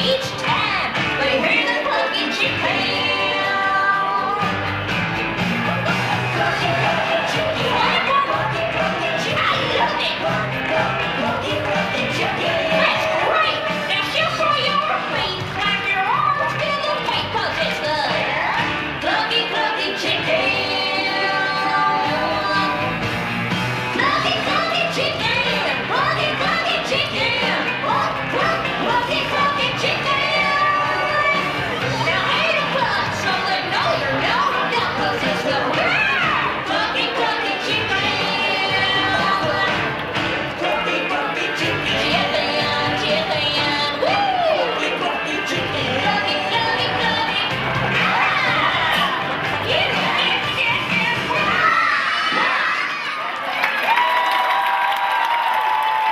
each